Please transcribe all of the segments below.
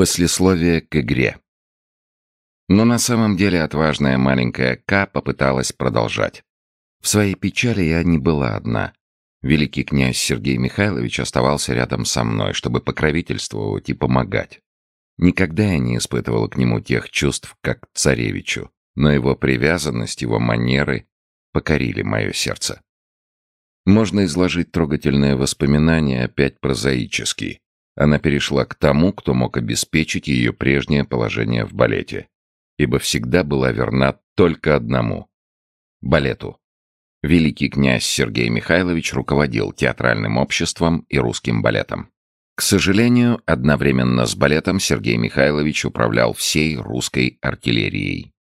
Послесловие к игре. Но на самом деле отважная маленькая К попыталась продолжать. В своей печали я не была одна. Великий князь Сергей Михайлович оставался рядом со мной, чтобы покровительствовать и помогать. Никогда я не испытывала к нему тех чувств, как к царевичу, но его привязанность, его манеры покорили мое сердце. Можно изложить трогательные воспоминания опять прозаически. Она перешла к тому, кто мог обеспечить ее прежнее положение в балете, ибо всегда была верна только одному — балету. Великий князь Сергей Михайлович руководил театральным обществом и русским балетом. К сожалению, одновременно с балетом Сергей Михайлович управлял всей русской артиллерией.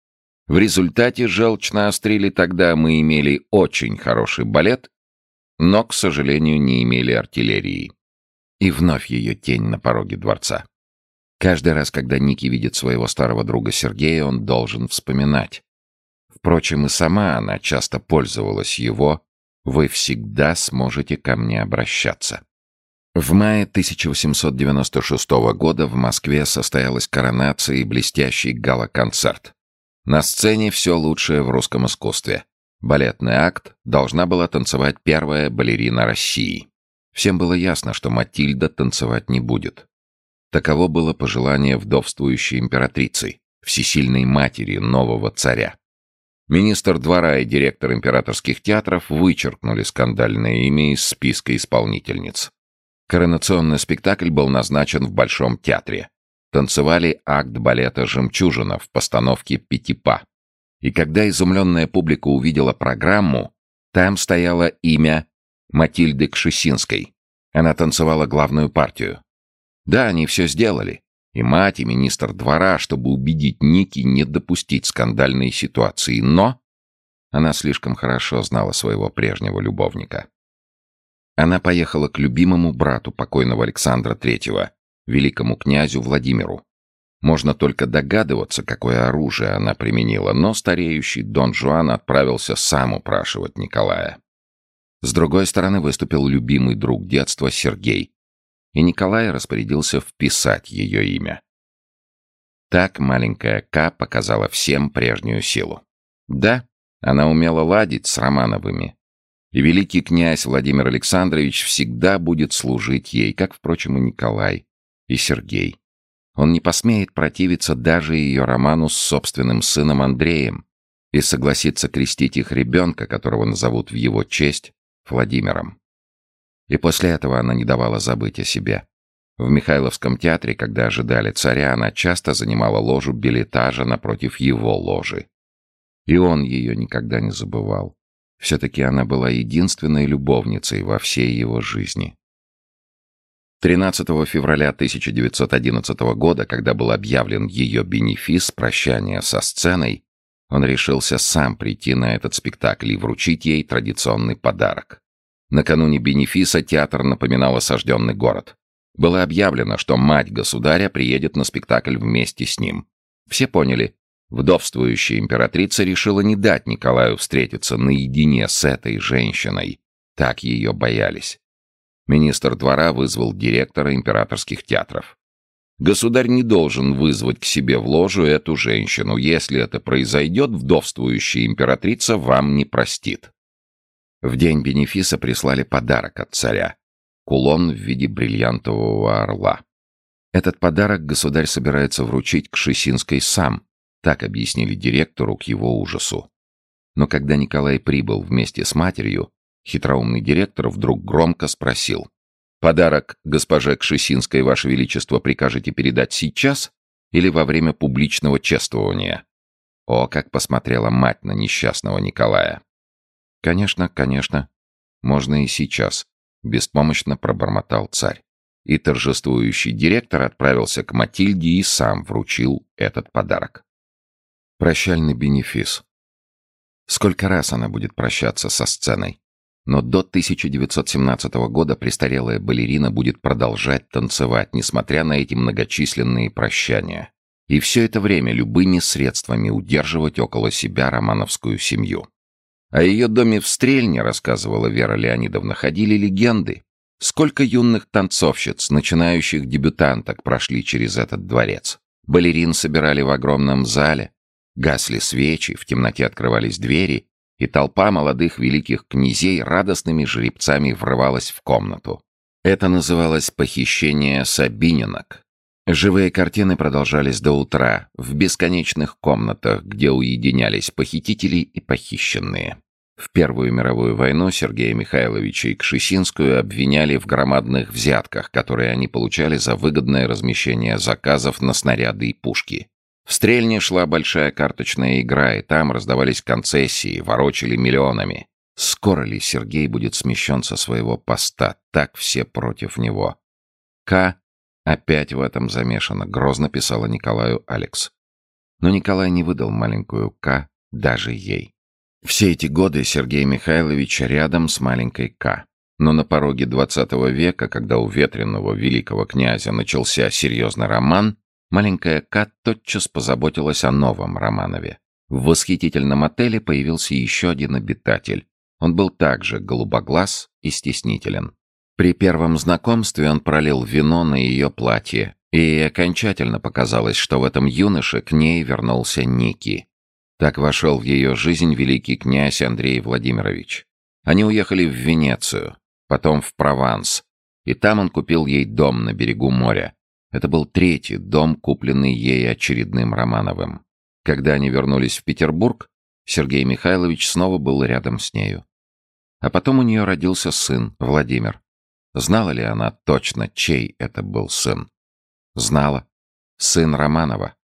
В результате желчно острили тогда мы имели очень хороший балет, но, к сожалению, не имели артиллерии. И вновь ее тень на пороге дворца. Каждый раз, когда Ники видит своего старого друга Сергея, он должен вспоминать. Впрочем, и сама она часто пользовалась его «Вы всегда сможете ко мне обращаться». В мае 1896 года в Москве состоялась коронация и блестящий гала-концерт. На сцене все лучшее в русском искусстве. Балетный акт должна была танцевать первая балерина России. Всем было ясно, что Матильда танцевать не будет. Таково было пожелание вдовствующей императрицы, всесильной матери нового царя. Министр двора и директор императорских театров вычеркнули скандальное имя из списка исполнительниц. Коронационный спектакль был назначен в Большом театре. Танцевали акт балета «Жемчужина» в постановке «Пятипа». И когда изумленная публика увидела программу, там стояло имя Матильды Кшесинской. Она танцевала главную партию. Да, они все сделали. И мать, и министр двора, чтобы убедить Ники не допустить скандальной ситуации. Но она слишком хорошо знала своего прежнего любовника. Она поехала к любимому брату покойного Александра Третьего, великому князю Владимиру. Можно только догадываться, какое оружие она применила, но стареющий Дон Жуан отправился сам упрашивать Николая. С другой стороны выступил любимый друг детства Сергей, и Николай распорядился вписать ее имя. Так маленькая К показала всем прежнюю силу. Да, она умела ладить с Романовыми. И великий князь Владимир Александрович всегда будет служить ей, как, впрочем, и Николай, и Сергей. Он не посмеет противиться даже ее роману с собственным сыном Андреем и согласится крестить их ребенка, которого назовут в его честь, Владимиром. И после этого она не давала забыть о себе. В Михайловском театре, когда ожидали царя, она часто занимала ложу билетажа напротив его ложи. И он ее никогда не забывал. Все-таки она была единственной любовницей во всей его жизни. 13 февраля 1911 года, когда был объявлен ее бенефис прощания со сценой, он решился сам прийти на этот спектакль и вручить ей традиционный подарок. Накануне бенефиса театр напоминал осажденный город. Было объявлено, что мать государя приедет на спектакль вместе с ним. Все поняли, вдовствующая императрица решила не дать Николаю встретиться наедине с этой женщиной. Так ее боялись. Министр двора вызвал директора императорских театров. Государь не должен вызвать к себе в ложу эту женщину. Если это произойдет, вдовствующая императрица вам не простит. В день бенефиса прислали подарок от царя — кулон в виде бриллиантового орла. Этот подарок государь собирается вручить к Шесинской сам, так объяснили директору к его ужасу. Но когда Николай прибыл вместе с матерью, хитроумный директор вдруг громко спросил. «Подарок госпоже Кшесинской, Ваше Величество, прикажете передать сейчас или во время публичного чествования?» О, как посмотрела мать на несчастного Николая! «Конечно, конечно. Можно и сейчас», — беспомощно пробормотал царь. И торжествующий директор отправился к Матильде и сам вручил этот подарок. Прощальный бенефис. Сколько раз она будет прощаться со сценой? Но до 1917 года престарелая балерина будет продолжать танцевать, несмотря на эти многочисленные прощания. И все это время любыми средствами удерживать около себя романовскую семью. О ее доме в Стрельне, рассказывала Вера Леонидовна, ходили легенды. Сколько юных танцовщиц, начинающих дебютанток, прошли через этот дворец? Балерин собирали в огромном зале, гасли свечи, в темноте открывались двери, и толпа молодых великих князей радостными жеребцами врывалась в комнату. Это называлось похищение сабининок. Живые картины продолжались до утра, в бесконечных комнатах, где уединялись похитители и похищенные. В Первую мировую войну Сергея Михайловича и Кшесинскую обвиняли в громадных взятках, которые они получали за выгодное размещение заказов на снаряды и пушки. В Стрельне шла большая карточная игра, и там раздавались концессии, ворочали миллионами. Скоро ли Сергей будет смещен со своего поста? Так все против него. К опять в этом замешана, грозно писала Николаю Алекс. Но Николай не выдал маленькую К даже ей. Все эти годы Сергей Михайлович рядом с маленькой К. Но на пороге XX века, когда у ветреного великого князя начался серьезный роман, маленькая К тотчас позаботилась о новом Романове. В восхитительном отеле появился еще один обитатель. Он был также голубоглаз и стеснителен. При первом знакомстве он пролил вино на ее платье, и окончательно показалось, что в этом юноше к ней вернулся Ники. Так вошел в ее жизнь великий князь Андрей Владимирович. Они уехали в Венецию, потом в Прованс, и там он купил ей дом на берегу моря. Это был третий дом, купленный ей очередным Романовым. Когда они вернулись в Петербург, Сергей Михайлович снова был рядом с нею. А потом у нее родился сын, Владимир. Знала ли она точно, чей это был сын? Знала. Сын Романова.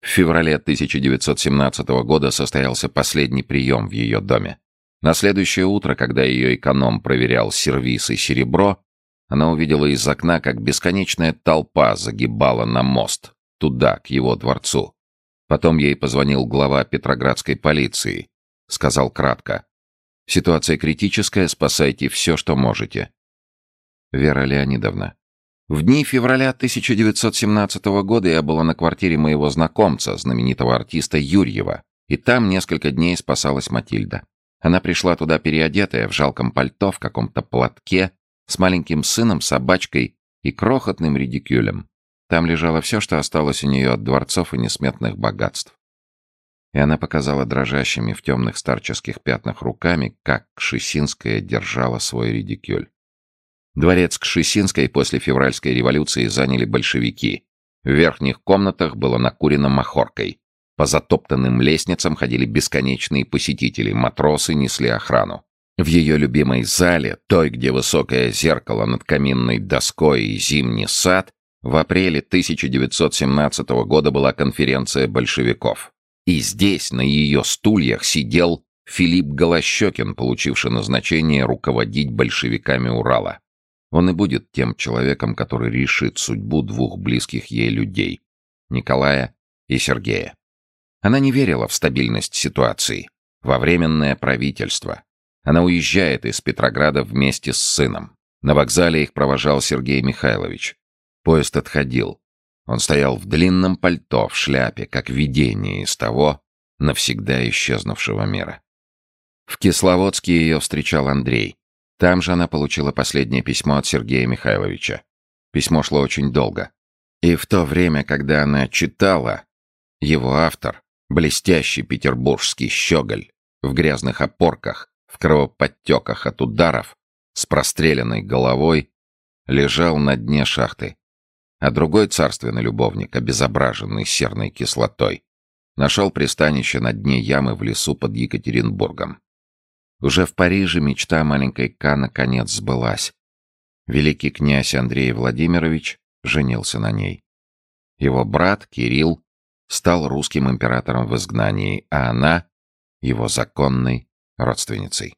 В феврале 1917 года состоялся последний прием в ее доме. На следующее утро, когда ее эконом проверял сервиз и серебро, она увидела из окна, как бесконечная толпа загибала на мост, туда, к его дворцу. Потом ей позвонил глава Петроградской полиции. Сказал кратко. «Ситуация критическая, спасайте все, что можете». Вера Леонидовна, в дни февраля 1917 года я была на квартире моего знакомца, знаменитого артиста Юрьева, и там несколько дней спасалась Матильда. Она пришла туда переодетая, в жалком пальто, в каком-то платке, с маленьким сыном, собачкой и крохотным редикюлем. Там лежало все, что осталось у нее от дворцов и несметных богатств. И она показала дрожащими в темных старческих пятнах руками, как Кшесинская держала свой редикюль. Дворец Кшесинской после февральской революции заняли большевики. В верхних комнатах было накурено махоркой. По затоптанным лестницам ходили бесконечные посетители, матросы несли охрану. В ее любимой зале, той, где высокое зеркало над каминной доской и зимний сад, в апреле 1917 года была конференция большевиков. И здесь, на ее стульях, сидел Филипп Голощекин, получивший назначение руководить большевиками Урала. Он и будет тем человеком, который решит судьбу двух близких ей людей — Николая и Сергея. Она не верила в стабильность ситуации, во временное правительство. Она уезжает из Петрограда вместе с сыном. На вокзале их провожал Сергей Михайлович. Поезд отходил. Он стоял в длинном пальто, в шляпе, как видение из того навсегда исчезнувшего мира. В Кисловодске ее встречал Андрей. Там же она получила последнее письмо от Сергея Михайловича. Письмо шло очень долго. И в то время, когда она читала, его автор, блестящий петербургский щеголь, в грязных опорках, в кровоподтеках от ударов, с простреленной головой, лежал на дне шахты. А другой царственный любовник, обезображенный серной кислотой, нашел пристанище на дне ямы в лесу под Екатеринбургом. Уже в Париже мечта маленькой К наконец сбылась. Великий князь Андрей Владимирович женился на ней. Его брат Кирилл стал русским императором в изгнании, а она — его законной родственницей.